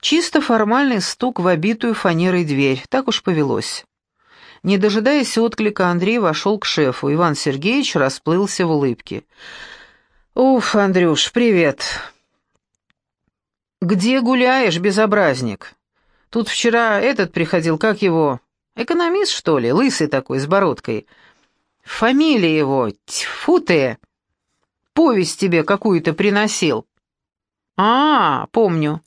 Чисто формальный стук в обитую фанерой дверь, так уж повелось. Не дожидаясь отклика, Андрей вошел к шефу. Иван Сергеевич расплылся в улыбке. «Уф, Андрюш, привет!» «Где гуляешь, безобразник? Тут вчера этот приходил, как его? Экономист, что ли? Лысый такой, с бородкой. Фамилия его, тьфу ты! Повесть тебе какую-то приносил». «А, помню.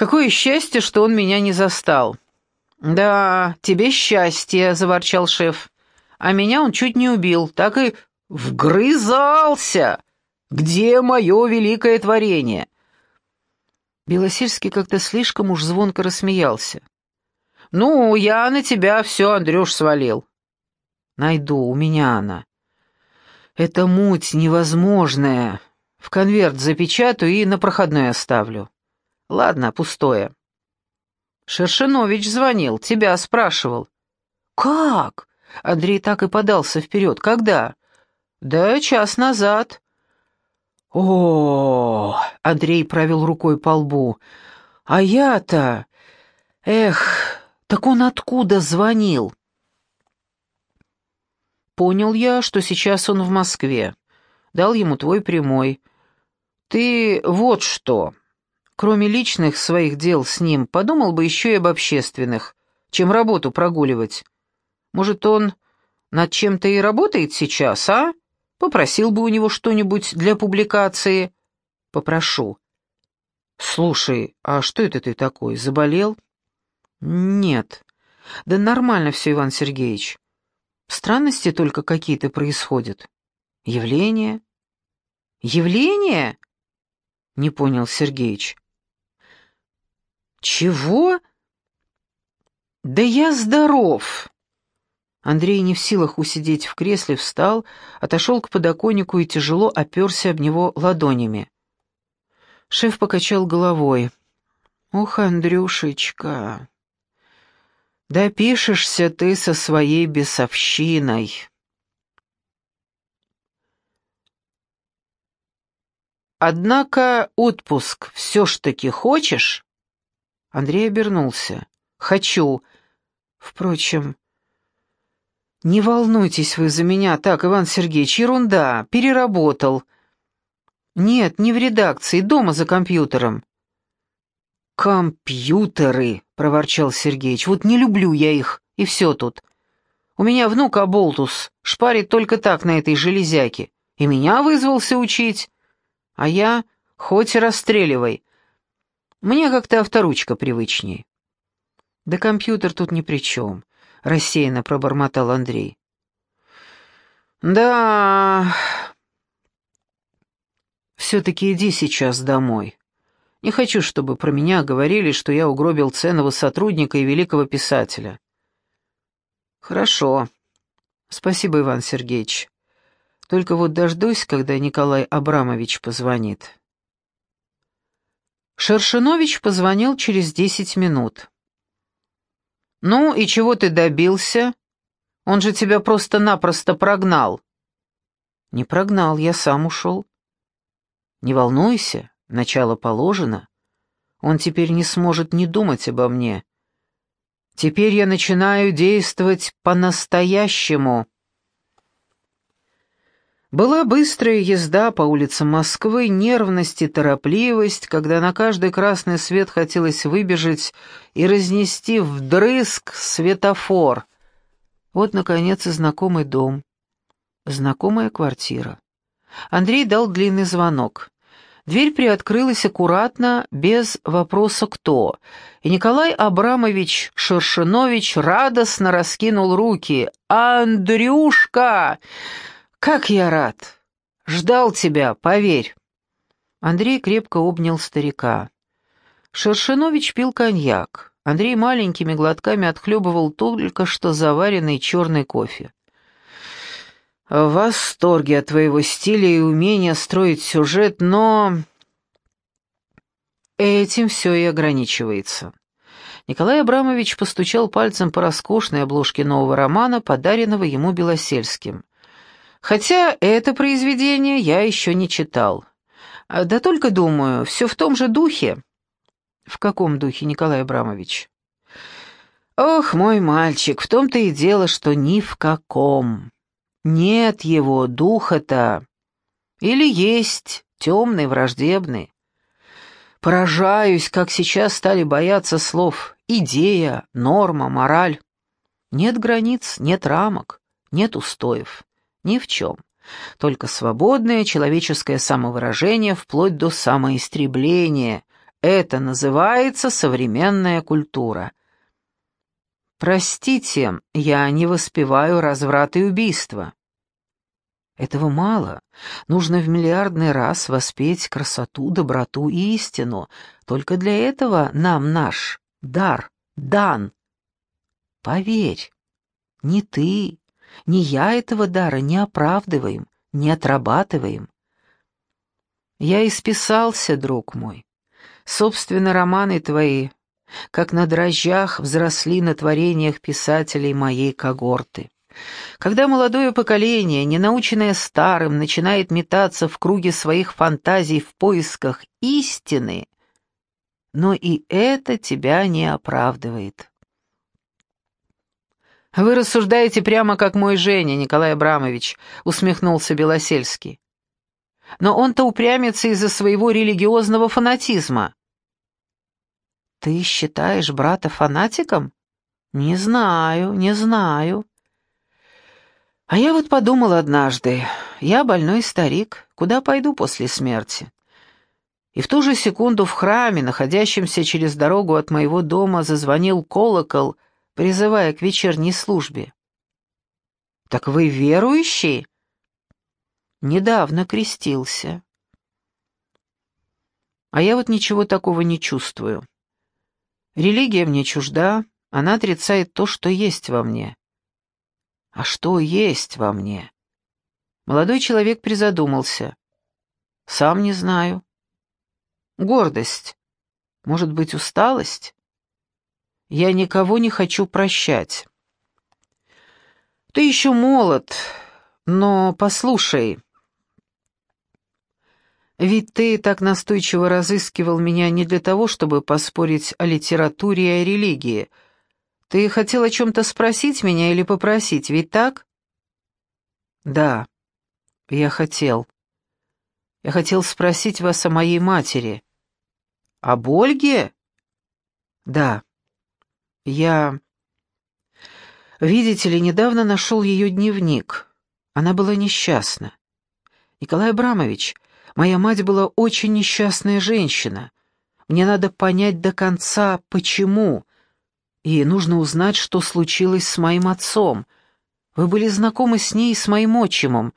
Какое счастье, что он меня не застал». «Да, тебе счастье», — заворчал шеф. «А меня он чуть не убил, так и вгрызался. Где мое великое творение?» Белосельский как-то слишком уж звонко рассмеялся. «Ну, я на тебя все, Андрюш, свалил». «Найду, у меня она». «Это муть невозможная. В конверт запечатаю и на проходной оставлю». «Ладно, пустое». «Шершенович звонил, тебя спрашивал». «Как?» Андрей так и подался вперед. «Когда?» «Да час назад». О, Андрей провел рукой по лбу. А я-то... Эх, так он откуда звонил? Понял я, что сейчас он в Москве. Дал ему твой прямой. Ты вот что. Кроме личных своих дел с ним, подумал бы еще и об общественных, чем работу прогуливать. Может, он над чем-то и работает сейчас, а? Попросил бы у него что-нибудь для публикации. Попрошу. Слушай, а что это ты такой, заболел? Нет. Да нормально все, Иван Сергеевич. Странности только какие-то происходят. Явления? Явления? Не понял Сергеич. Чего? Да я здоров. Андрей, не в силах усидеть в кресле, встал, отошел к подоконнику и тяжело оперся об него ладонями. Шеф покачал головой. «Ух, Андрюшечка, допишешься ты со своей бесовщиной». «Однако отпуск все ж таки хочешь?» Андрей обернулся. «Хочу. Впрочем, «Не волнуйтесь вы за меня так, Иван Сергеевич, ерунда, переработал». «Нет, не в редакции, дома за компьютером». «Компьютеры», — проворчал Сергеич, — «вот не люблю я их, и все тут. У меня внук Аболтус, шпарит только так на этой железяке, и меня вызвался учить, а я хоть расстреливай. Мне как-то авторучка привычней». «Да компьютер тут ни при чем. — рассеянно пробормотал Андрей. «Да...» «Все-таки иди сейчас домой. Не хочу, чтобы про меня говорили, что я угробил ценного сотрудника и великого писателя». «Хорошо. Спасибо, Иван Сергеевич. Только вот дождусь, когда Николай Абрамович позвонит». Шершинович позвонил через десять минут. «Ну и чего ты добился? Он же тебя просто-напросто прогнал». «Не прогнал, я сам ушел». «Не волнуйся, начало положено. Он теперь не сможет не думать обо мне. Теперь я начинаю действовать по-настоящему». Была быстрая езда по улицам Москвы, нервность и торопливость, когда на каждый красный свет хотелось выбежать и разнести вдрызг светофор. Вот, наконец, и знакомый дом. Знакомая квартира. Андрей дал длинный звонок. Дверь приоткрылась аккуратно, без вопроса «кто?», и Николай Абрамович Шершинович радостно раскинул руки. «Андрюшка!» «Как я рад! Ждал тебя, поверь!» Андрей крепко обнял старика. Шершинович пил коньяк. Андрей маленькими глотками отхлебывал только что заваренный черный кофе. «В восторге от твоего стиля и умения строить сюжет, но...» Этим все и ограничивается. Николай Абрамович постучал пальцем по роскошной обложке нового романа, подаренного ему Белосельским. Хотя это произведение я еще не читал. Да только думаю, все в том же духе. В каком духе, Николай Абрамович? Ох, мой мальчик, в том-то и дело, что ни в каком. Нет его духа-то. Или есть, темный, враждебный. Поражаюсь, как сейчас стали бояться слов «идея», «норма», «мораль». Нет границ, нет рамок, нет устоев. Ни в чем. Только свободное человеческое самовыражение вплоть до самоистребления. Это называется современная культура. Простите, я не воспеваю разврат и убийство. Этого мало. Нужно в миллиардный раз воспеть красоту, доброту и истину. Только для этого нам наш дар дан. Поверь, ни ты, ни я этого дара не оправдываем, не отрабатываем. Я исписался, друг мой. Собственно, романы твои, как на дрожжах, взросли на творениях писателей моей когорты. Когда молодое поколение, не наученное старым, начинает метаться в круге своих фантазий в поисках истины, но и это тебя не оправдывает. «Вы рассуждаете прямо как мой Женя, Николай Абрамович», — усмехнулся Белосельский. «Но он-то упрямится из-за своего религиозного фанатизма». «Ты считаешь брата фанатиком?» «Не знаю, не знаю. А я вот подумал однажды, я больной старик, куда пойду после смерти? И в ту же секунду в храме, находящемся через дорогу от моего дома, зазвонил колокол, призывая к вечерней службе. «Так вы верующий?» «Недавно крестился». А я вот ничего такого не чувствую. Религия мне чужда, она отрицает то, что есть во мне. А что есть во мне? Молодой человек призадумался. Сам не знаю. Гордость. Может быть, усталость? Я никого не хочу прощать. Ты еще молод, но послушай. Ведь ты так настойчиво разыскивал меня не для того, чтобы поспорить о литературе и о религии, — ты хотел о чем-то спросить меня или попросить, ведь так? Да, я хотел. Я хотел спросить вас о моей матери. Об Ольге? Да. Я... Видите ли, недавно нашел ее дневник. Она была несчастна. Николай Абрамович, моя мать была очень несчастная женщина. Мне надо понять до конца, почему и нужно узнать, что случилось с моим отцом. Вы были знакомы с ней и с моим отчимом.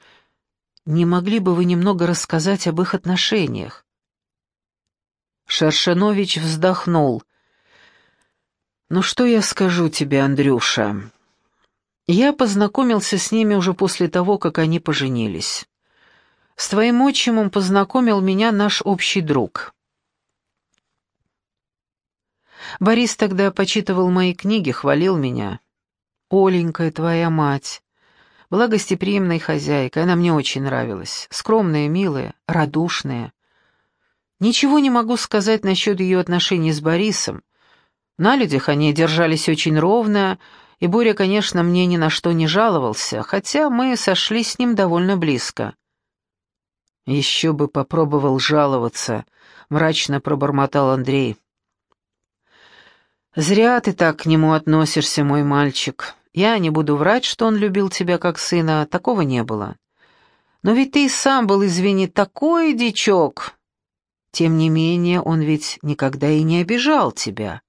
Не могли бы вы немного рассказать об их отношениях?» Шершенович вздохнул. «Ну что я скажу тебе, Андрюша? Я познакомился с ними уже после того, как они поженились. С твоим отчимом познакомил меня наш общий друг. Борис тогда почитывал мои книги, хвалил меня. «Оленькая твоя мать». Была гостеприимной хозяйкой, она мне очень нравилась. Скромная, милая, радушная. Ничего не могу сказать насчет ее отношений с Борисом. На людях они держались очень ровно, и Боря, конечно, мне ни на что не жаловался, хотя мы сошли с ним довольно близко. «Еще бы попробовал жаловаться», — мрачно пробормотал Андрей. «Зря ты так к нему относишься, мой мальчик. Я не буду врать, что он любил тебя как сына, такого не было. Но ведь ты и сам был, извини, такой дичок. Тем не менее, он ведь никогда и не обижал тебя».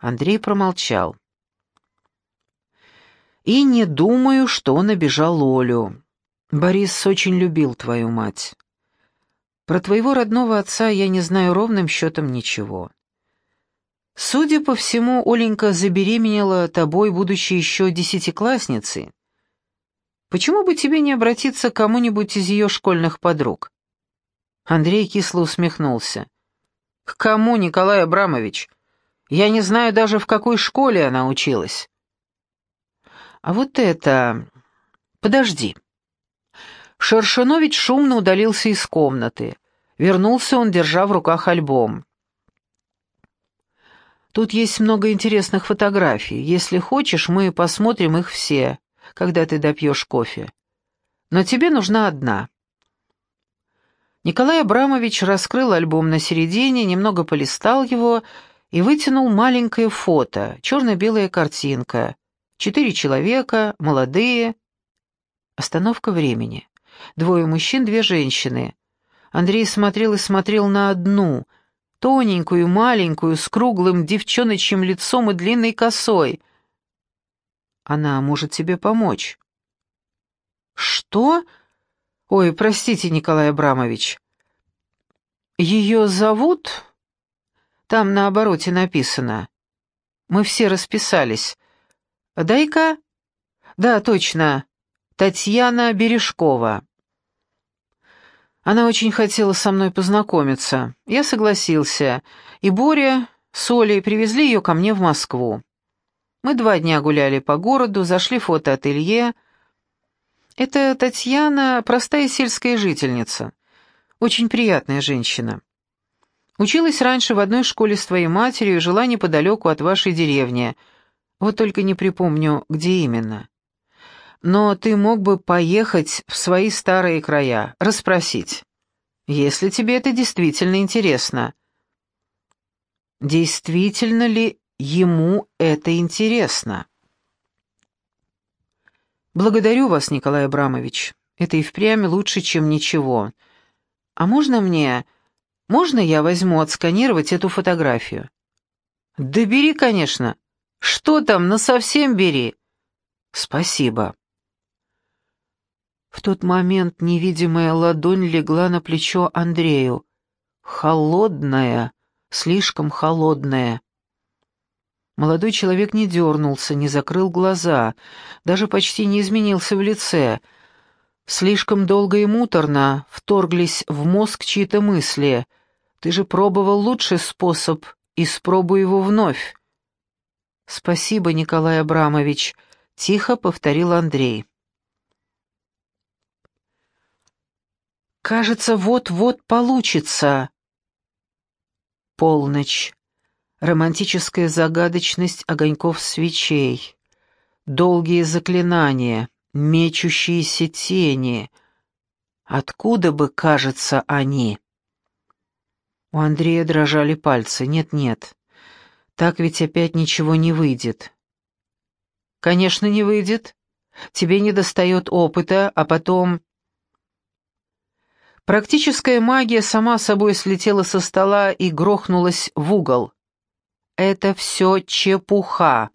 Андрей промолчал. «И не думаю, что он обижал Олю. Борис очень любил твою мать. Про твоего родного отца я не знаю ровным счетом ничего». Судя по всему, Оленька забеременела тобой, будучи еще десятиклассницей. Почему бы тебе не обратиться к кому-нибудь из ее школьных подруг?» Андрей кисло усмехнулся. «К кому, Николай Абрамович? Я не знаю даже, в какой школе она училась». «А вот это... Подожди». Шершенович шумно удалился из комнаты. Вернулся он, держа в руках альбом. Тут есть много интересных фотографий. Если хочешь, мы посмотрим их все, когда ты допьешь кофе. Но тебе нужна одна». Николай Абрамович раскрыл альбом на середине, немного полистал его и вытянул маленькое фото, черно-белая картинка. Четыре человека, молодые. Остановка времени. Двое мужчин, две женщины. Андрей смотрел и смотрел на одну, тоненькую, маленькую, с круглым девчоночьим лицом и длинной косой. Она может тебе помочь. «Что?» «Ой, простите, Николай Абрамович». «Ее зовут?» «Там на обороте написано. Мы все расписались. Дай-ка...» «Да, точно. Татьяна Бережкова». Она очень хотела со мной познакомиться. Я согласился, и Боря с Олей привезли ее ко мне в Москву. Мы два дня гуляли по городу, зашли в фотоателье, это Татьяна, простая сельская жительница. Очень приятная женщина. Училась раньше в одной школе с твоей матерью и жила неподалеку от вашей деревни. Вот только не припомню, где именно. Но ты мог бы поехать в свои старые края, расспросить, если тебе это действительно интересно. Действительно ли ему это интересно? «Благодарю вас, Николай Абрамович. Это и впрямь лучше, чем ничего. А можно мне... Можно я возьму отсканировать эту фотографию?» «Да бери, конечно. Что там, на совсем бери». «Спасибо». В тот момент невидимая ладонь легла на плечо Андрею. Холодная, слишком холодная. Молодой человек не дернулся, не закрыл глаза, даже почти не изменился в лице. Слишком долго и муторно вторглись в мозг чьи-то мысли. «Ты же пробовал лучший способ, испробуй его вновь». «Спасибо, Николай Абрамович», — тихо повторил Андрей. «Кажется, вот-вот получится». Полночь романтическая загадочность огоньков свечей, долгие заклинания, мечущиеся тени. Откуда бы, кажется, они? У Андрея дрожали пальцы. Нет-нет, так ведь опять ничего не выйдет. Конечно, не выйдет. Тебе недостает опыта, а потом... Практическая магия сама собой слетела со стола и грохнулась в угол это все чепуха.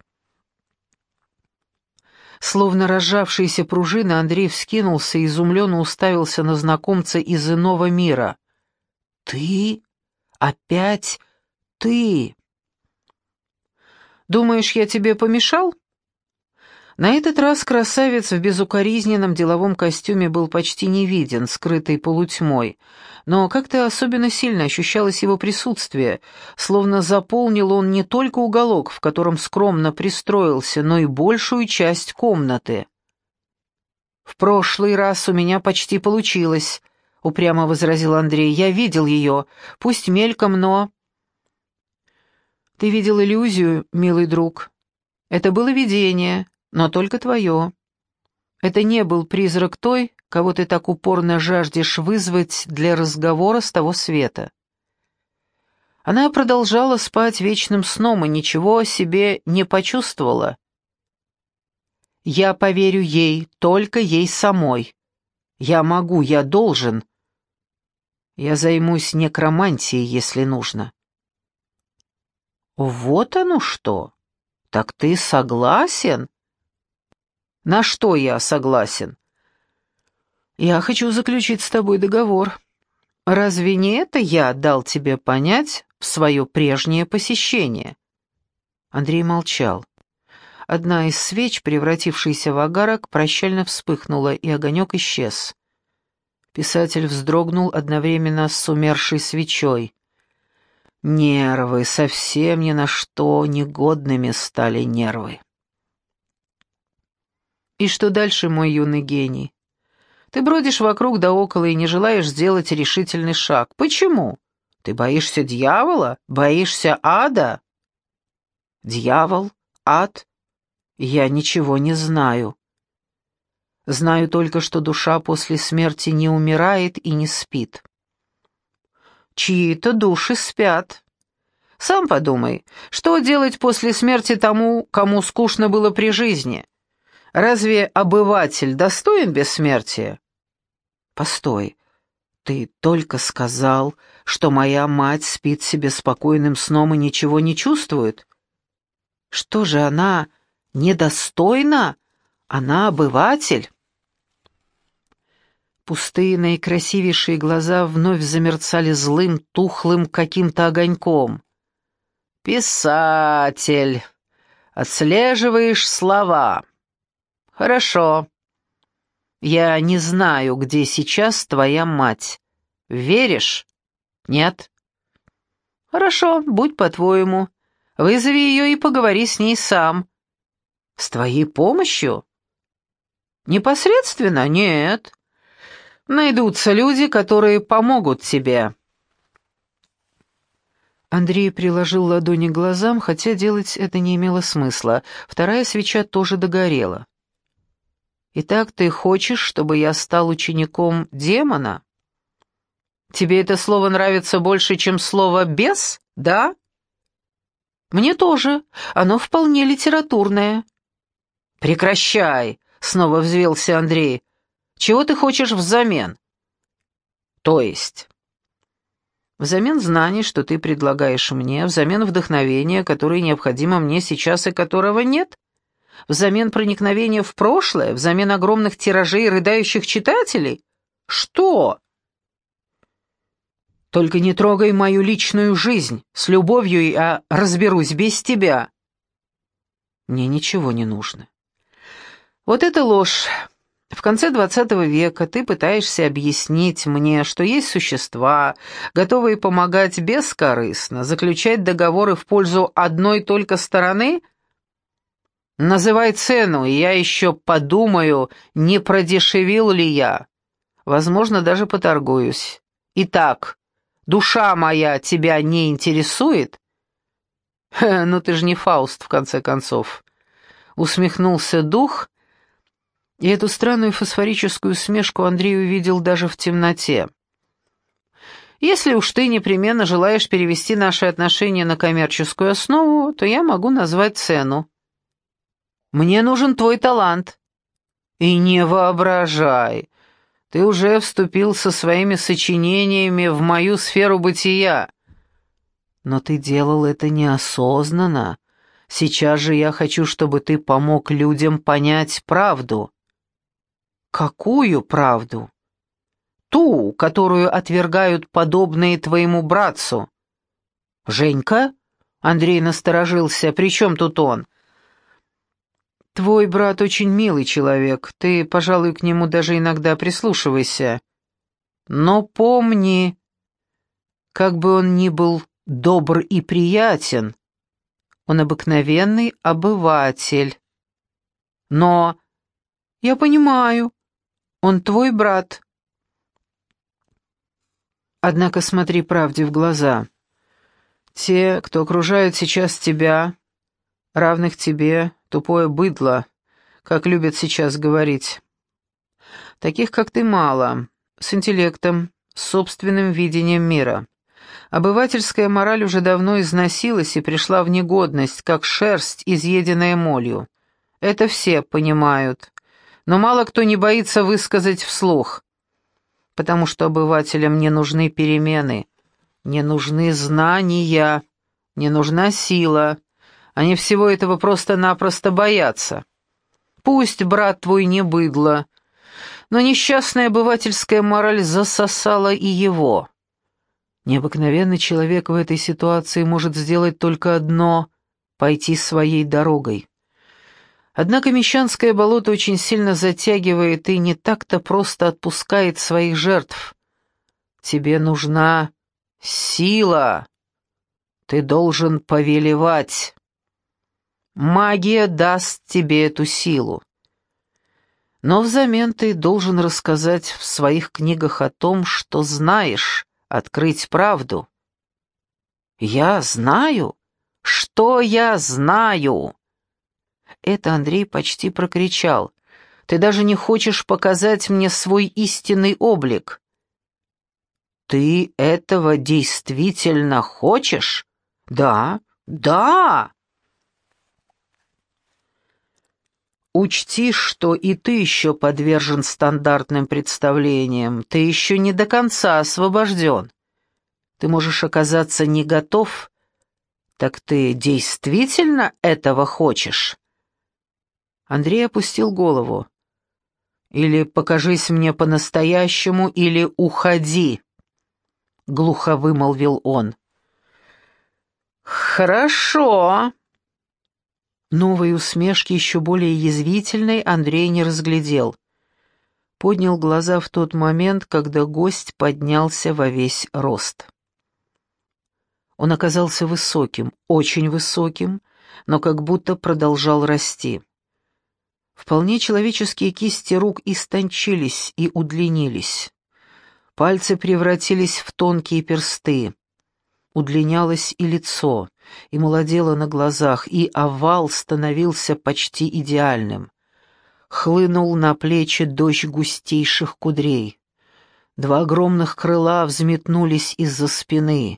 Словно разжавшаяся пружина, Андрей вскинулся и изумленно уставился на знакомца из иного мира. «Ты? Опять ты?» «Думаешь, я тебе помешал?» На этот раз красавец в безукоризненном деловом костюме был почти не виден, скрытый полутьмой, но как-то особенно сильно ощущалось его присутствие, словно заполнил он не только уголок, в котором скромно пристроился, но и большую часть комнаты. «В прошлый раз у меня почти получилось», — упрямо возразил Андрей. «Я видел ее, пусть мельком, но...» «Ты видел иллюзию, милый друг. Это было видение, но только твое. Это не был призрак той, кого ты так упорно жаждешь вызвать для разговора с того света. Она продолжала спать вечным сном и ничего о себе не почувствовала. Я поверю ей, только ей самой. Я могу, я должен. Я займусь некромантией, если нужно. Вот оно что. Так ты согласен? На что я согласен? Я хочу заключить с тобой договор. Разве не это я дал тебе понять в свое прежнее посещение? Андрей молчал. Одна из свеч, превратившаяся в агарок, прощально вспыхнула, и огонек исчез. Писатель вздрогнул одновременно с умершей свечой. Нервы, совсем ни на что негодными стали нервы. И что дальше, мой юный гений? Ты бродишь вокруг да около и не желаешь сделать решительный шаг. Почему? Ты боишься дьявола? Боишься ада? Дьявол? Ад? Я ничего не знаю. Знаю только, что душа после смерти не умирает и не спит. Чьи-то души спят. Сам подумай, что делать после смерти тому, кому скучно было при жизни? Разве обыватель достоин бессмертия? Постой, ты только сказал, что моя мать спит себе спокойным сном и ничего не чувствует. Что же она недостойна? Она обыватель? Пустые, наикрасивейшие глаза вновь замерцали злым, тухлым каким-то огоньком. «Писатель! Отслеживаешь слова. Хорошо. Я не знаю, где сейчас твоя мать. Веришь? Нет? Хорошо, будь по-твоему. Вызови ее и поговори с ней сам. С твоей помощью? Непосредственно? Нет. Найдутся люди, которые помогут тебе. Андрей приложил ладони к глазам, хотя делать это не имело смысла. Вторая свеча тоже догорела. «Итак, ты хочешь, чтобы я стал учеником демона? Тебе это слово нравится больше, чем слово «бес», да?» «Мне тоже. Оно вполне литературное». «Прекращай!» — снова взвелся Андрей. Чего ты хочешь взамен? То есть? Взамен знаний, что ты предлагаешь мне, взамен вдохновения, которое необходимо мне сейчас и которого нет? Взамен проникновения в прошлое, взамен огромных тиражей рыдающих читателей? Что? Только не трогай мою личную жизнь. С любовью я разберусь без тебя. Мне ничего не нужно. Вот это ложь. В конце XX века ты пытаешься объяснить мне, что есть существа, готовые помогать бескорыстно, заключать договоры в пользу одной только стороны? Называй цену, и я еще подумаю, не продешевил ли я. Возможно, даже поторгуюсь. Итак, душа моя тебя не интересует? ну ты же не Фауст, в конце концов. Усмехнулся дух и эту странную фосфорическую смешку Андрей увидел даже в темноте. «Если уж ты непременно желаешь перевести наши отношения на коммерческую основу, то я могу назвать цену. Мне нужен твой талант». «И не воображай, ты уже вступил со своими сочинениями в мою сферу бытия». «Но ты делал это неосознанно. Сейчас же я хочу, чтобы ты помог людям понять правду». Какую правду? Ту, которую отвергают подобные твоему братцу. Женька? Андрей насторожился. При чем тут он? Твой брат очень милый человек. Ты, пожалуй, к нему даже иногда прислушивайся. Но помни, как бы он ни был добр и приятен, он обыкновенный обыватель. Но... Я понимаю, он твой брат. Однако смотри правде в глаза. Те, кто окружает сейчас тебя, равных тебе, тупое быдло, как любят сейчас говорить. Таких, как ты, мало, с интеллектом, с собственным видением мира. Обывательская мораль уже давно износилась и пришла в негодность, как шерсть, изъеденная молью. Это все понимают но мало кто не боится высказать вслух, потому что обывателям не нужны перемены, не нужны знания, не нужна сила, они всего этого просто-напросто боятся. Пусть брат твой не быдло, но несчастная обывательская мораль засосала и его. Необыкновенный человек в этой ситуации может сделать только одно — пойти своей дорогой. Однако Мещанское болото очень сильно затягивает и не так-то просто отпускает своих жертв. Тебе нужна сила. Ты должен повелевать. Магия даст тебе эту силу. Но взамен ты должен рассказать в своих книгах о том, что знаешь, открыть правду. Я знаю? Что я знаю?» Это Андрей почти прокричал. «Ты даже не хочешь показать мне свой истинный облик». «Ты этого действительно хочешь?» «Да, да!» Учти, что и ты еще подвержен стандартным представлениям, ты еще не до конца освобожден. Ты можешь оказаться не готов, так ты действительно этого хочешь? Андрей опустил голову. Или покажись мне по-настоящему, или уходи, глухо вымолвил он. Хорошо, Новой усмешки, еще более язвительной, Андрей не разглядел. Поднял глаза в тот момент, когда гость поднялся во весь рост. Он оказался высоким, очень высоким, но как будто продолжал расти. Вполне человеческие кисти рук истончились и удлинились. Пальцы превратились в тонкие персты. Удлинялось и лицо, и молодело на глазах, и овал становился почти идеальным. Хлынул на плечи дождь густейших кудрей. Два огромных крыла взметнулись из-за спины.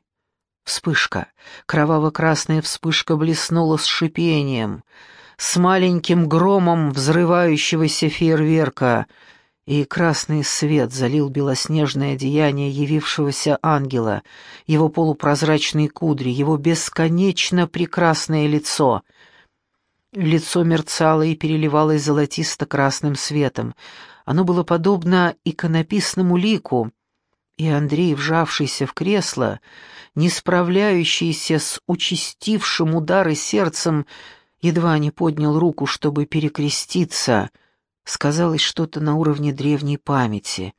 Вспышка, кроваво-красная вспышка блеснула с шипением, с маленьким громом взрывающегося фейерверка — и красный свет залил белоснежное одеяние явившегося ангела, его полупрозрачные кудри, его бесконечно прекрасное лицо. Лицо мерцало и переливалось золотисто-красным светом. Оно было подобно иконописному лику, и Андрей, вжавшийся в кресло, не справляющийся с участившим удары сердцем, едва не поднял руку, чтобы перекреститься — Сказалось что-то на уровне древней памяти,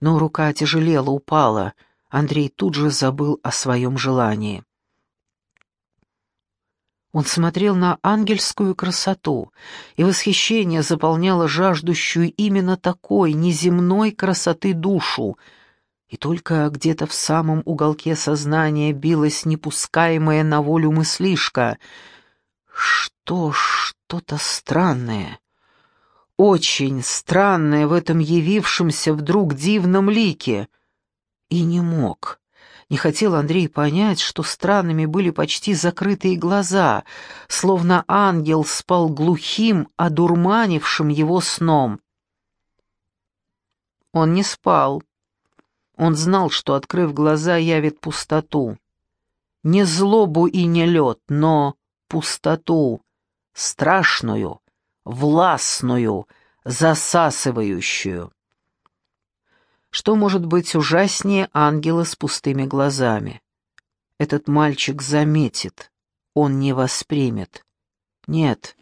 но рука тяжелела, упала. Андрей тут же забыл о своем желании. Он смотрел на ангельскую красоту, и восхищение заполняло жаждущую именно такой неземной красоты душу, и только где-то в самом уголке сознания билась непускаемая на волю мыслишка. Что, что-то странное очень странное в этом явившемся вдруг дивном лике. И не мог. Не хотел Андрей понять, что странными были почти закрытые глаза, словно ангел спал глухим, одурманившим его сном. Он не спал. Он знал, что, открыв глаза, явит пустоту. Не злобу и не лед, но пустоту, страшную, властную, засасывающую. Что может быть ужаснее ангела с пустыми глазами? Этот мальчик заметит, он не воспримет. Нет,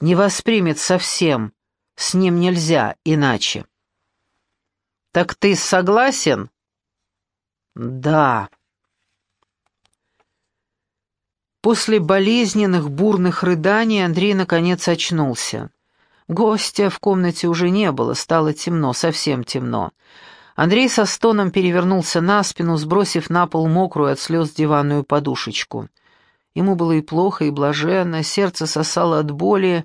не воспримет совсем, с ним нельзя иначе. «Так ты согласен?» «Да». После болезненных бурных рыданий Андрей наконец очнулся. Гостя в комнате уже не было, стало темно, совсем темно. Андрей со стоном перевернулся на спину, сбросив на пол мокрую от слез диванную подушечку. Ему было и плохо, и блаженно, сердце сосало от боли,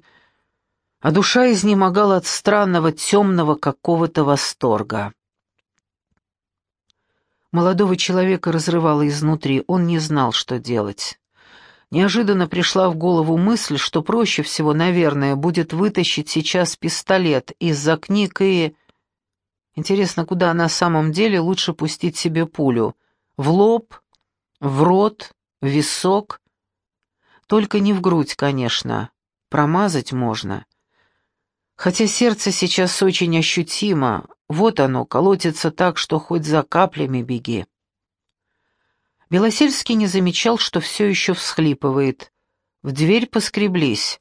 а душа изнемогала от странного, темного какого-то восторга. Молодого человека разрывало изнутри, он не знал, что делать. Неожиданно пришла в голову мысль, что проще всего, наверное, будет вытащить сейчас пистолет из-за книг и... Интересно, куда на самом деле лучше пустить себе пулю? В лоб? В рот? В висок? Только не в грудь, конечно. Промазать можно. Хотя сердце сейчас очень ощутимо. Вот оно, колотится так, что хоть за каплями беги. Белосельский не замечал, что все еще всхлипывает. В дверь поскреблись.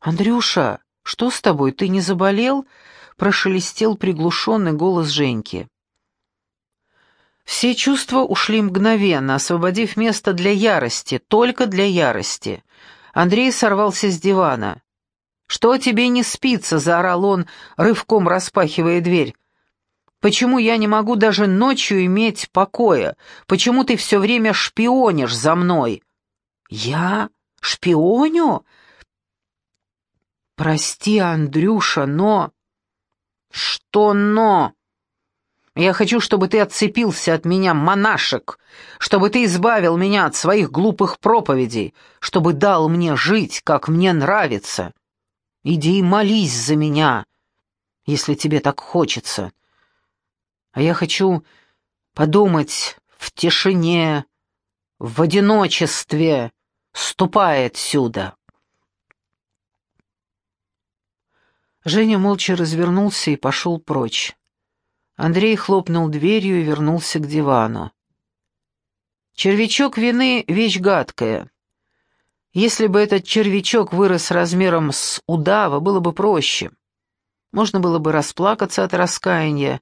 «Андрюша, что с тобой, ты не заболел?» — прошелестел приглушенный голос Женьки. Все чувства ушли мгновенно, освободив место для ярости, только для ярости. Андрей сорвался с дивана. «Что тебе не спится?» — заорал он, рывком распахивая дверь. Почему я не могу даже ночью иметь покоя? Почему ты все время шпионишь за мной?» Я? Шпионю? Прости, Андрюша, но... Что но? Я хочу, чтобы ты отцепился от меня, монашек, чтобы ты избавил меня от своих глупых проповедей, чтобы дал мне жить, как мне нравится. Иди и молись за меня, если тебе так хочется. А я хочу подумать в тишине, в одиночестве. Ступай отсюда. Женя молча развернулся и пошел прочь. Андрей хлопнул дверью и вернулся к дивану. Червячок вины — вещь гадкая. Если бы этот червячок вырос размером с удава, было бы проще. Можно было бы расплакаться от раскаяния,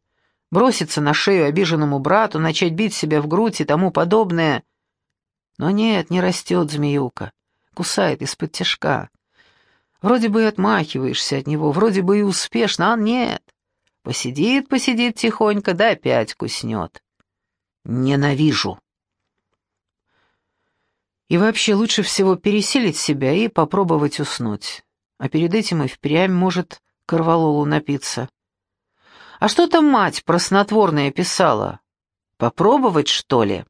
броситься на шею обиженному брату, начать бить себя в грудь и тому подобное. Но нет, не растет змеюка, кусает из-под тяжка. Вроде бы и отмахиваешься от него, вроде бы и успешно, а нет. Посидит, посидит тихонько, да опять куснет. Ненавижу. И вообще лучше всего пересилить себя и попробовать уснуть. А перед этим и впрямь может корвалолу напиться. А что там мать про снотворное писала? Попробовать, что ли?